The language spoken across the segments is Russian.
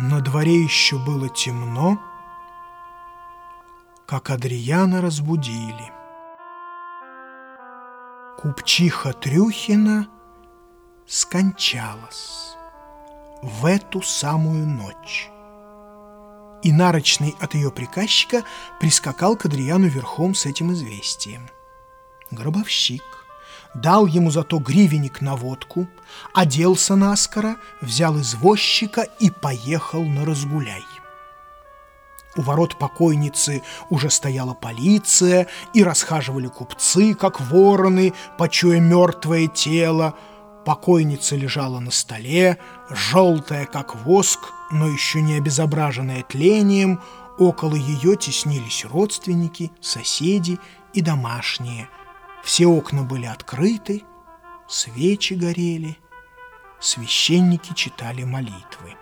На дворе еще было темно, как Адриана разбудили. Купчиха Трюхина скончалась в эту самую ночь. И нарочный от ее приказчика прискакал к Адриану верхом с этим известием. Гробовщик дал ему зато гривенник на водку, оделся наскоро, взял извозчика и поехал на разгуляй. У ворот покойницы уже стояла полиция, и расхаживали купцы, как вороны, почуя мертвое тело. Покойница лежала на столе, желтая, как воск, но еще не обезображенная тлением. Около ее теснились родственники, соседи и домашние – все окна были открыты, свечи горели, священники читали молитвы.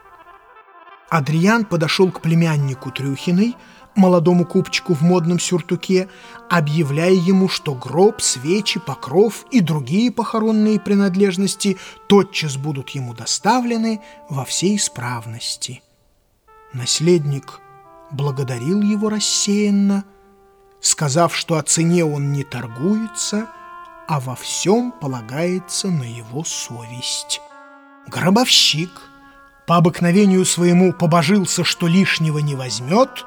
Адриан подошел к племяннику Трюхиной, молодому купчику в модном сюртуке, объявляя ему, что гроб, свечи, покров и другие похоронные принадлежности тотчас будут ему доставлены во всей исправности. Наследник благодарил его рассеянно, сказав, что о цене он не торгуется, а во всем полагается на его совесть. Гробовщик по обыкновению своему побожился, что лишнего не возьмет,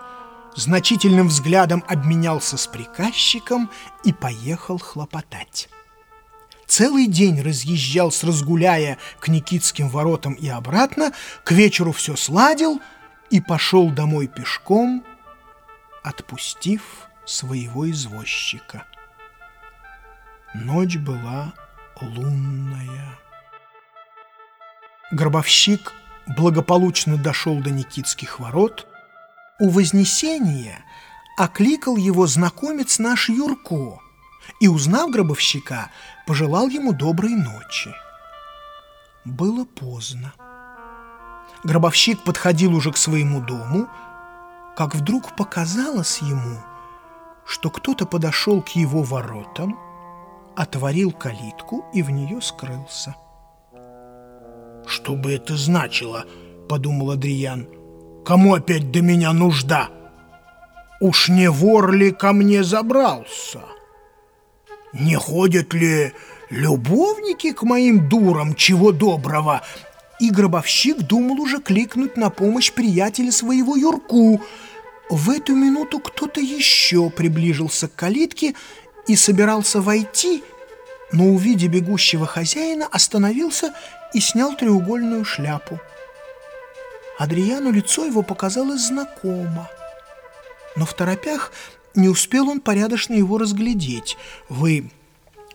значительным взглядом обменялся с приказчиком и поехал хлопотать. Целый день разъезжал с разгуляя к Никитским воротам и обратно, к вечеру все сладил и пошел домой пешком, отпустив своего извозчика. Ночь была лунная. Гробовщик благополучно дошел до Никитских ворот. У Вознесения окликал его знакомец наш Юрко и, узнав гробовщика, пожелал ему доброй ночи. Было поздно. Гробовщик подходил уже к своему дому, как вдруг показалось ему, что кто-то подошел к его воротам, отворил калитку и в нее скрылся. «Что бы это значило?» — подумал Адриан. «Кому опять до меня нужда? Уж не вор ли ко мне забрался? Не ходят ли любовники к моим дурам чего доброго?» И гробовщик думал уже кликнуть на помощь приятеля своего Юрку — в эту минуту кто-то еще приближился к калитке и собирался войти, но, увидя бегущего хозяина, остановился и снял треугольную шляпу. Адриану лицо его показалось знакомо, но в торопях не успел он порядочно его разглядеть. «Вы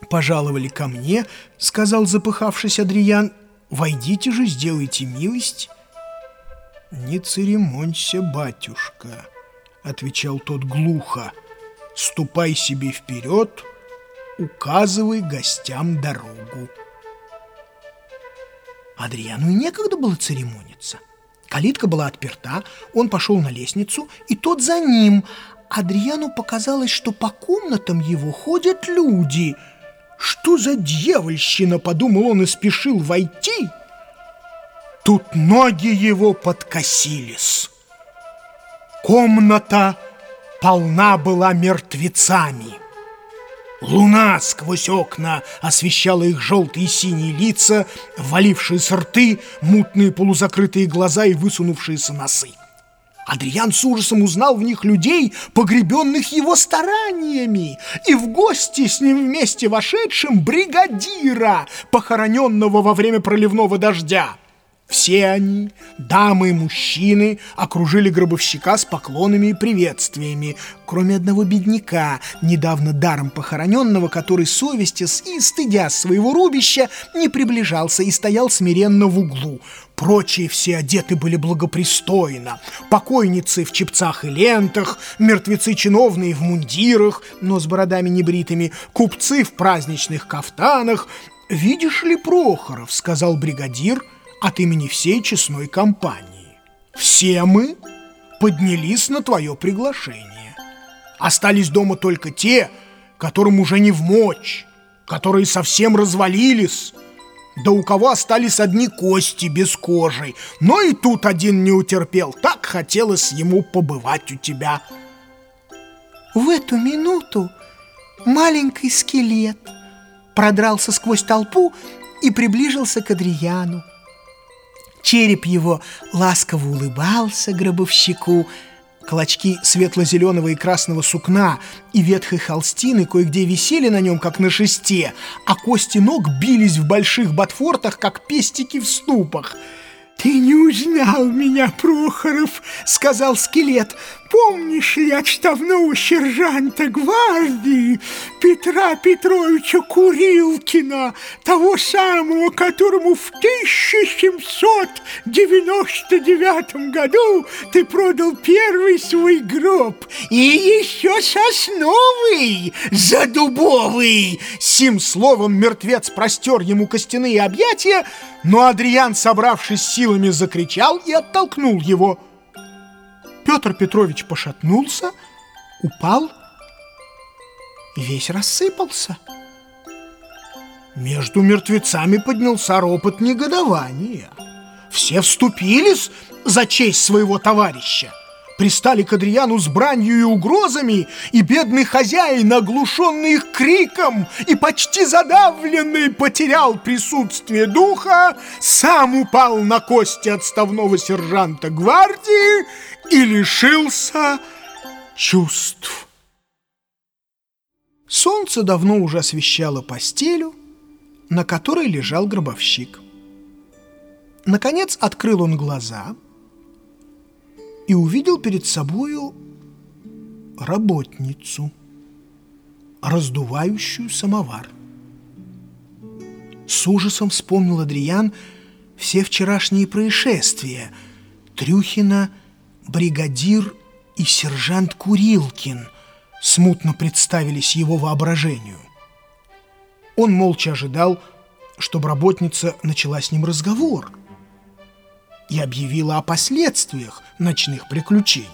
пожаловали ко мне», — сказал запыхавшись Адриан, — «войдите же, сделайте милость». «Не церемонься, батюшка», отвечал тот глухо. «Ступай себе вперед, указывай гостям дорогу». Адриану и некогда было церемониться. Калитка была отперта, он пошел на лестницу, и тот за ним. Адриану показалось, что по комнатам его ходят люди. «Что за дьявольщина?» — подумал он и спешил войти. Тут ноги его подкосились. Комната полна была мертвецами. Луна сквозь окна освещала их желтые и синие лица, валившиеся рты, мутные полузакрытые глаза и высунувшиеся носы. Адриан с ужасом узнал в них людей, погребенных его стараниями, и в гости с ним вместе вошедшим бригадира, похороненного во время проливного дождя. Все они, дамы и мужчины, окружили гробовщика с поклонами и приветствиями, кроме одного бедняка, недавно даром похороненного, который, совестясь и стыдя своего рубища, не приближался и стоял смиренно в углу. Прочие все одеты были благопристойно. Покойницы в чепцах и лентах, мертвецы чиновные в мундирах, но с бородами небритыми, купцы в праздничных кафтанах. «Видишь ли, Прохоров?» — сказал бригадир — от имени всей честной компании. Все мы поднялись на твое приглашение. Остались дома только те, которым уже не в мочь, которые совсем развалились. Да у кого остались одни кости без кожи. Но и тут один не утерпел. Так хотелось ему побывать у тебя. В эту минуту маленький скелет продрался сквозь толпу и приближился к Адрияну. Череп его ласково улыбался гробовщику, Клочки светло-зеленого и красного сукна и ветхой холстины кое-где висели на нем, как на шесте, а кости ног бились в больших ботфортах, как пестики в ступах — «Ты не узнал меня, Прохоров», — сказал скелет. «Помнишь ли отставного сержанта гвардии Петра Петровича Курилкина, того самого, которому в 1799 году ты продал первый свой гроб, и еще сосновый, задубовый?» Сим словом мертвец простер ему костяные объятия, но Адриан, собравшись силами, закричал и оттолкнул его. Петр Петрович пошатнулся, упал весь рассыпался. Между мертвецами поднялся ропот негодования. Все вступились за честь своего товарища пристали к Адриану с бранью и угрозами, и бедный хозяин, оглушенный их криком и почти задавленный, потерял присутствие духа, сам упал на кости отставного сержанта гвардии и лишился чувств. Солнце давно уже освещало постелю, на которой лежал гробовщик. Наконец открыл он глаза — и увидел перед собою работницу, раздувающую самовар. С ужасом вспомнил Адриан все вчерашние происшествия. Трюхина, бригадир и сержант Курилкин смутно представились его воображению. Он молча ожидал, чтобы работница начала с ним разговор – и объявила о последствиях ночных приключений.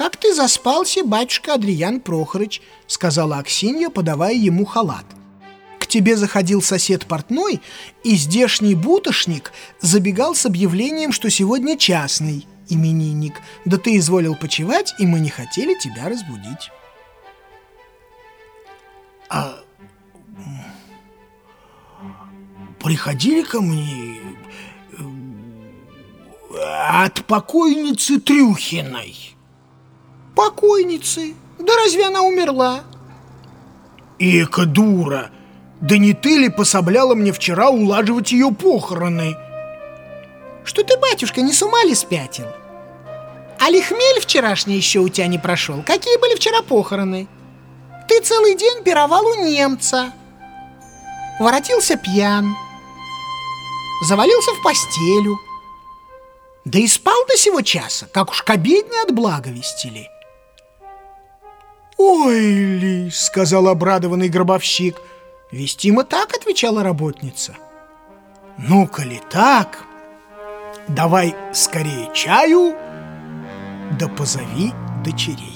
«Как ты заспался, батюшка Адриян Прохорыч?» — сказала Аксинья, подавая ему халат. «К тебе заходил сосед портной, и здешний бутошник забегал с объявлением, что сегодня частный именинник. Да ты изволил почевать, и мы не хотели тебя разбудить». «А приходили ко мне от покойницы Трюхиной. Покойницы? Да разве она умерла? Эка дура! Да не ты ли пособляла мне вчера улаживать ее похороны? Что ты, батюшка, не с ума ли спятил? А ли хмель вчерашний еще у тебя не прошел? Какие были вчера похороны? Ты целый день пировал у немца. Воротился пьян. Завалился в постелю да и спал до сего часа, как уж к обедне от благовестили. «Ой ли!» — сказал обрадованный гробовщик. «Вестимо так», — отвечала работница. «Ну-ка ли так, давай скорее чаю, да позови дочерей».